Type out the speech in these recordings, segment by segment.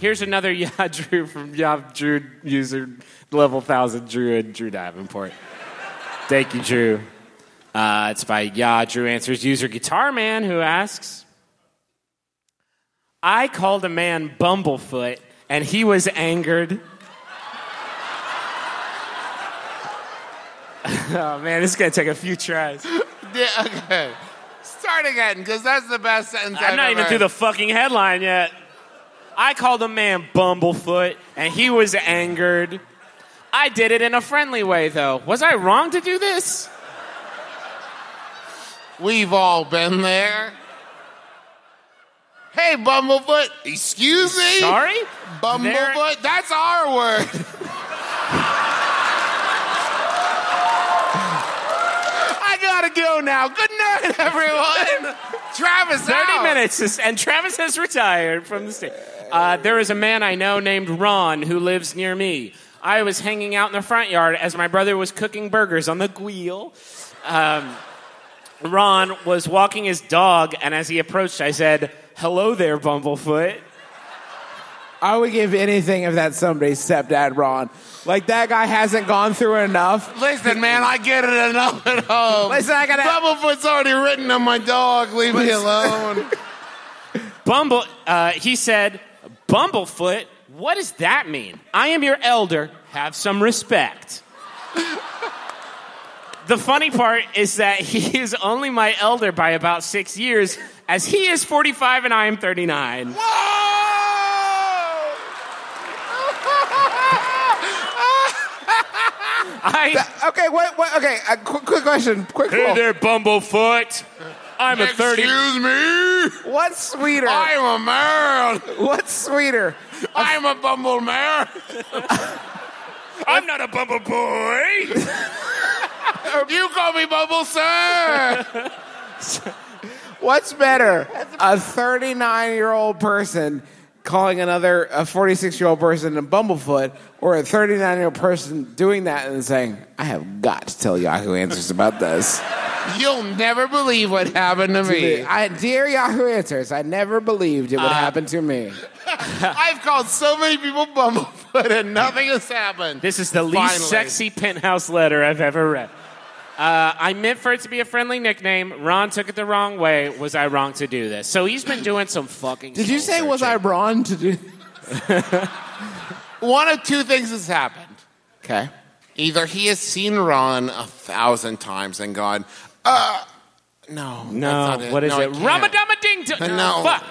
Here's another Yeah Drew from Yeah Drew user level thousand Drew and Drew Davenport. Thank you, Drew. Uh, it's by Yahoo Answers user Guitar Man who asks, I called a man Bumblefoot and he was angered. oh man, this is gonna take a few tries. Yeah, okay. Start again, because that's the best sentence I'm I've not even through the fucking headline yet. I called a man Bumblefoot, and he was angered. I did it in a friendly way, though. Was I wrong to do this? We've all been there. Hey, Bumblefoot. Excuse me? Sorry? Bumblefoot? That's our word. I gotta go now. Good night, everyone. Travis 30 out. minutes, is- and Travis has retired from the stage. Uh, there is a man I know named Ron who lives near me. I was hanging out in the front yard as my brother was cooking burgers on the wheel. Um, Ron was walking his dog, and as he approached, I said, Hello there, Bumblefoot. I would give anything if that's somebody's stepdad, Ron. Like that guy hasn't gone through enough. Listen, man, I get it enough at home. Listen, I gotta- Bumblefoot's already written on my dog. Leave me alone. Bumble, uh, he said, Bumblefoot, what does that mean? I am your elder. Have some respect. the funny part is that he is only my elder by about six years, as he is 45 and I am 39. I, Okay, what? what okay, uh, quick, quick question. Quick hey poll. there, Bumblefoot. I'm a 30. Excuse me. What's sweeter? I'm a man. What's sweeter? I'm a bumble man. I'm not a bumble boy. You call me Bumble Sir. What's better? A 39 year old person calling another a 46 year old person a bumblefoot, or a 39 year old person doing that and saying, "I have got to tell Yahoo Answers about this." You'll never believe what happened to me. I, dear Yahoo Answers, I never believed it would uh, happen to me. I've called so many people Bumblefoot and nothing has happened. This is the least Finally. sexy penthouse letter I've ever read. Uh, I meant for it to be a friendly nickname. Ron took it the wrong way. Was I wrong to do this? So he's been doing some fucking. Did you soul say was I searching. wrong to do? One of two things has happened. Okay. Either he has seen Ron a thousand times and gone, uh, no. that's No, not it. what is No, it? can't. Ramadama ding dong. No. Fuck.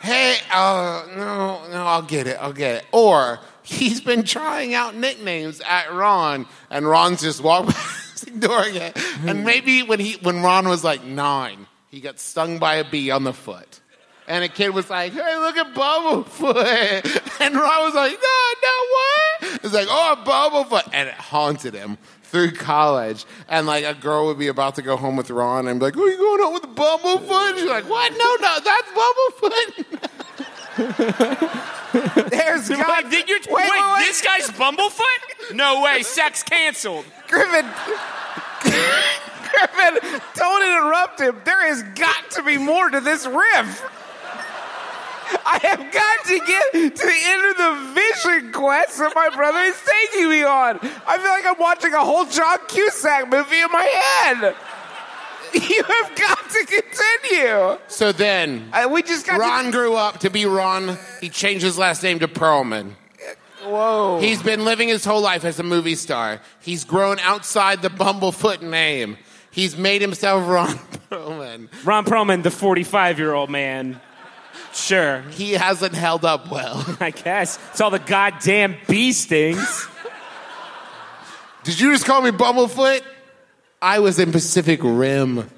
Hey, uh, no, no, I'll get it, I'll get it. Or he's been trying out nicknames at Ron, and Ron's just walked past, ignoring it. And maybe when he, when Ron was like nine, he got stung by a bee on the foot. And a kid was like, hey, look at Bumblefoot. And Ron was like, no, no, what? It's like, oh, Bumblefoot. And it haunted him through college. And like a girl would be about to go home with Ron and be like, oh, you going out with Bumblefoot? And she's like, what? No, no, that's Bumblefoot. There's got. Wait, did you, wait, wait, wait, wait. this guy's Bumblefoot? No way. Sex canceled. Griffin. Griffin, don't interrupt him. There has got to be more to this riff. I have got to get to the end of the vision quest that my brother is taking me on. I feel like I'm watching a whole John Cusack movie in my head. You have got to continue. So then, Uh, we just got Ron to. grew up to be Ron. He changed his last name to Perlman. Whoa. He's been living his whole life as a movie star. He's grown outside the Bumblefoot name. He's made himself Ron Perlman. Ron Perlman, the 45 year old man. Sure, He hasn't held up well. I guess. It's all the goddamn bee stings. Did you just call me Bumblefoot? I was in Pacific Rim.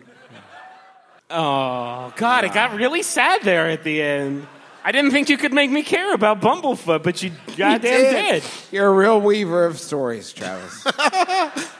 Oh, God, it got ah. really sad there at the end. I didn't think you could make me care about Bumblefoot, but you goddamn did. You're a real weaver of stories, Travis.